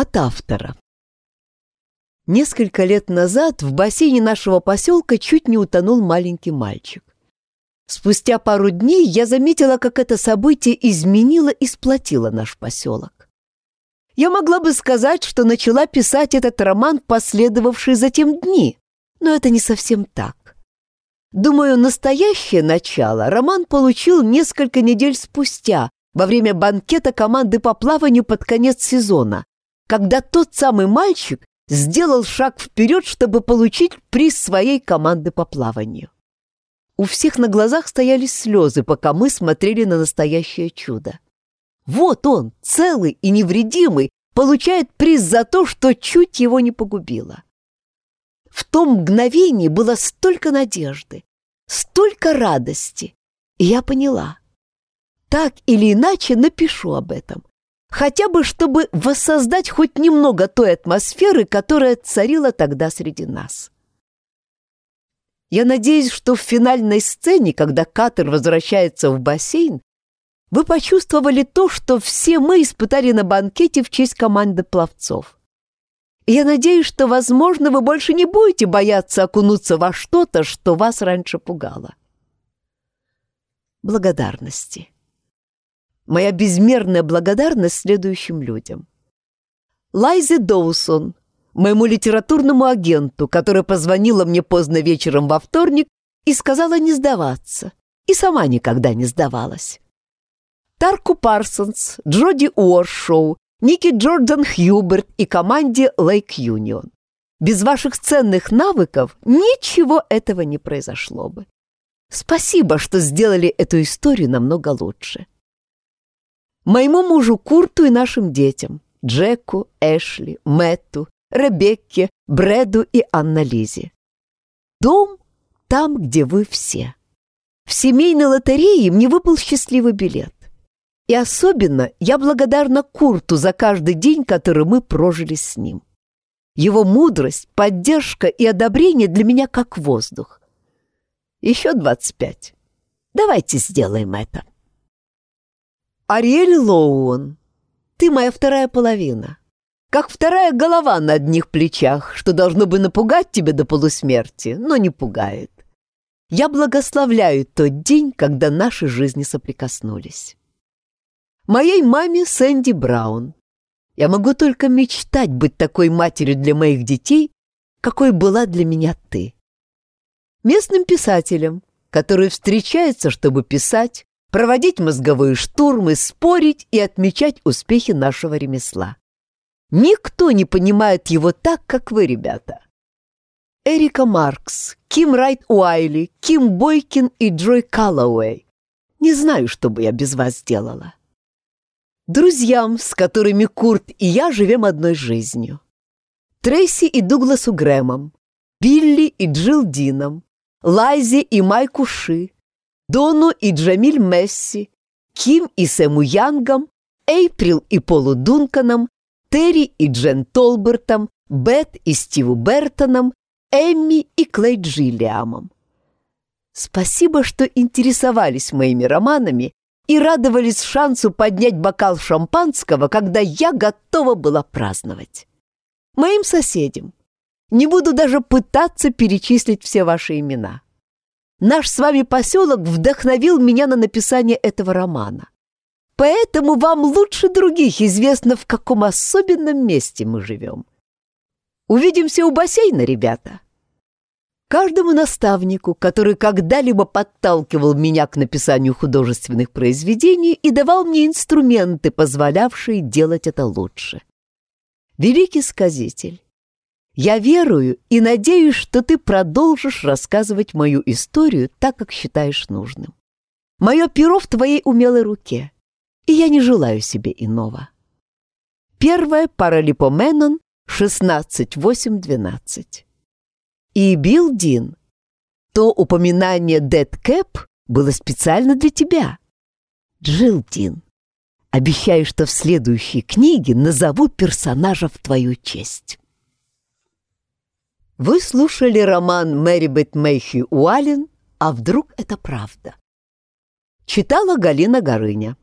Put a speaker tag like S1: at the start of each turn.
S1: От автора. Несколько лет назад в бассейне нашего поселка чуть не утонул маленький мальчик. Спустя пару дней я заметила, как это событие изменило и сплотило наш поселок. Я могла бы сказать, что начала писать этот роман, последовавший затем дни, но это не совсем так. Думаю, настоящее начало роман получил несколько недель спустя, во время банкета команды по плаванию под конец сезона, когда тот самый мальчик сделал шаг вперед, чтобы получить приз своей команды по плаванию. У всех на глазах стояли слезы, пока мы смотрели на настоящее чудо. Вот он, целый и невредимый, получает приз за то, что чуть его не погубило. В том мгновении было столько надежды, столько радости, и я поняла. Так или иначе напишу об этом, хотя бы чтобы воссоздать хоть немного той атмосферы, которая царила тогда среди нас. Я надеюсь, что в финальной сцене, когда Катер возвращается в бассейн, вы почувствовали то, что все мы испытали на банкете в честь команды пловцов. И я надеюсь, что, возможно, вы больше не будете бояться окунуться во что-то, что вас раньше пугало. Благодарности моя безмерная благодарность следующим людям. Лайзе Доусон, моему литературному агенту, которая позвонила мне поздно вечером во вторник и сказала не сдаваться, и сама никогда не сдавалась. Тарку Парсонс, Джоди Уоршоу, Ники Джордан Хьюберт и команде Лейк Юнион. Без ваших ценных навыков ничего этого не произошло бы. Спасибо, что сделали эту историю намного лучше моему мужу Курту и нашим детям, Джеку, Эшли, Мэтту, Ребекке, Брэду и Анна Лизе. Дом там, где вы все. В семейной лотерее мне выпал счастливый билет. И особенно я благодарна Курту за каждый день, который мы прожили с ним. Его мудрость, поддержка и одобрение для меня как воздух. Еще двадцать пять. Давайте сделаем это. Ариэль Лоуэн, ты моя вторая половина. Как вторая голова на одних плечах, что должно бы напугать тебя до полусмерти, но не пугает. Я благословляю тот день, когда наши жизни соприкоснулись. Моей маме Сэнди Браун. Я могу только мечтать быть такой матерью для моих детей, какой была для меня ты. Местным писателям, которые встречаются, чтобы писать, проводить мозговые штурмы, спорить и отмечать успехи нашего ремесла. Никто не понимает его так, как вы, ребята. Эрика Маркс, Ким Райт Уайли, Ким Бойкин и Джой Каллауэй. Не знаю, что бы я без вас сделала. Друзьям, с которыми Курт и я живем одной жизнью. Трейси и Дугласу Грэмом, Билли и Джилл Дином, Лайзе и Майку Ши, Дону и Джамиль Месси, Ким и Сэму Янгом, Эйприл и Полу Дунканом, Терри и Джен Толбертом, Бет и Стиву Бертоном, Эмми и Клей Джиллиамом. Спасибо, что интересовались моими романами и радовались шансу поднять бокал шампанского, когда я готова была праздновать. Моим соседям. Не буду даже пытаться перечислить все ваши имена. Наш с вами поселок вдохновил меня на написание этого романа. Поэтому вам лучше других известно, в каком особенном месте мы живем. Увидимся у бассейна, ребята. Каждому наставнику, который когда-либо подталкивал меня к написанию художественных произведений и давал мне инструменты, позволявшие делать это лучше. Великий сказитель, я верую и надеюсь, что ты продолжишь рассказывать мою историю так, как считаешь нужным. Мое перо в твоей умелой руке, и я не желаю себе иного. Первое Паралипоменон 16.8.12. И Билл Дин, то упоминание Дэд Кэп было специально для тебя. Джилл Дин, обещаю, что в следующей книге назову персонажа в твою честь. Вы слушали роман Мэри Бет Мэйхи Уаллен «А вдруг это правда?» Читала Галина Горыня.